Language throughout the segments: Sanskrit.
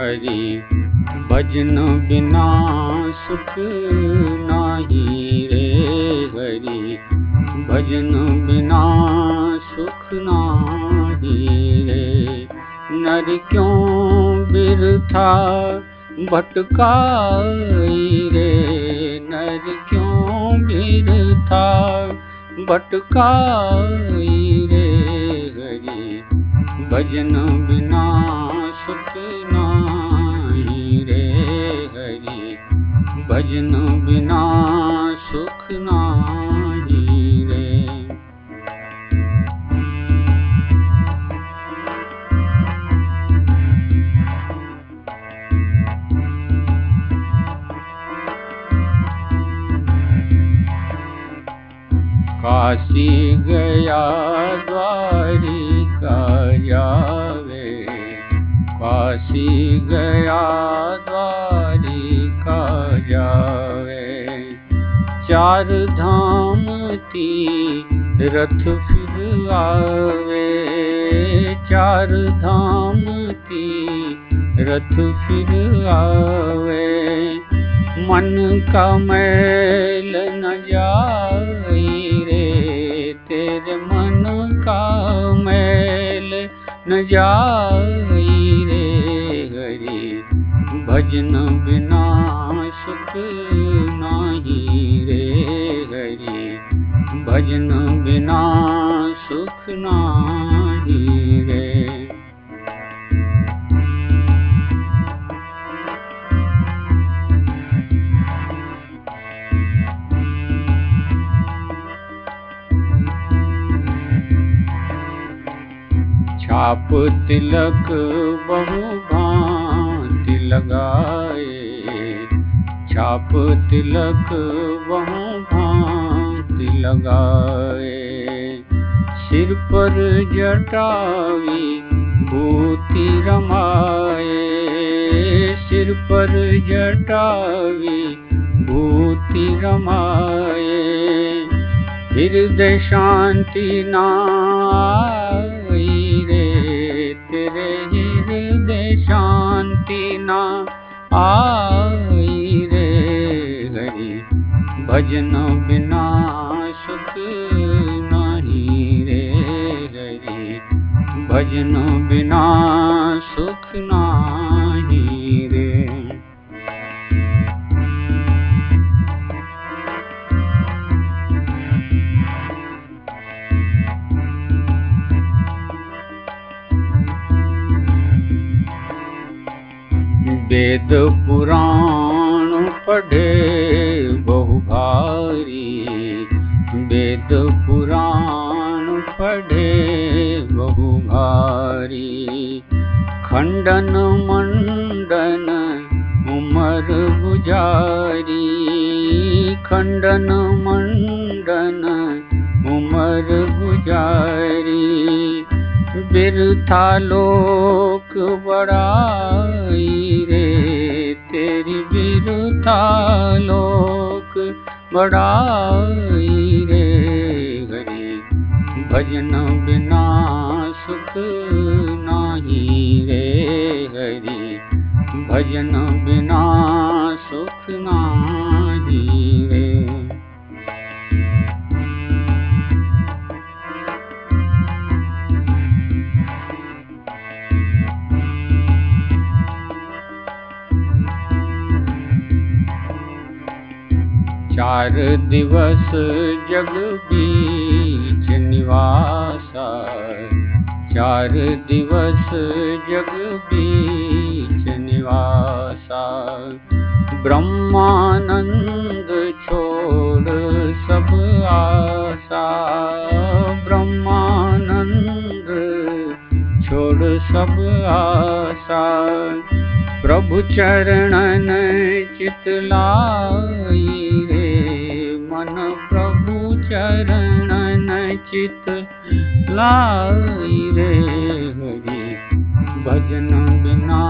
हरि। भजन बिना सुख नाही रे हरि। भजन बिना सुख नाही रे। नर क्यों बिरथा भटकाई रे? नर क्यों बिरथा भटकाई रे हरि। भजन बिना भजन बिना सुख नाही रे काशी गया द्वारिका जावे काशी गया चार धाम तीरथ फिर आवे। चार धाम तीरथ फिर आवे। मन का मैल न जाई रे तेरे मन का मैल न जाई रे। हरि भजन बिना सुख नाही भजन बिना सुख नाही रे। छाप तिलक बहु भांति लगाए छाप तिलक लगाए सिर पर जटावी भूति रमाए सिर पर जटावी भूति रमाए। हृदय शांति नाई रे तेरे हृदय शांति ना आई भजन बिना भजन बिना सुख नहीं रे। वेद पुराण पढ़े बहु भारी वेद पुराण भारी खंडन मंडन उमर गुजारी। खंडन मंडन उमर गुजारी। बिरथा लोक बड़ाई रे। तेरी बिरथा लोक बड़ाई रे। हरि भजन बिना सुख भजन बिना सुख नाही रे। चार दिवस जग बीच निवासा। चार दिवस जग बीच निवासा ब्रह्मानंद छोड़ सब आशा। ब्रह्मानंद छोड़ सब आशा। प्रभु चरणन चितलाई रे। मन प्रभु चरणन चित लाई रे। हरि भजन बिना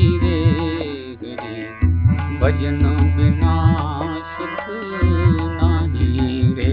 भजन बिना रे रे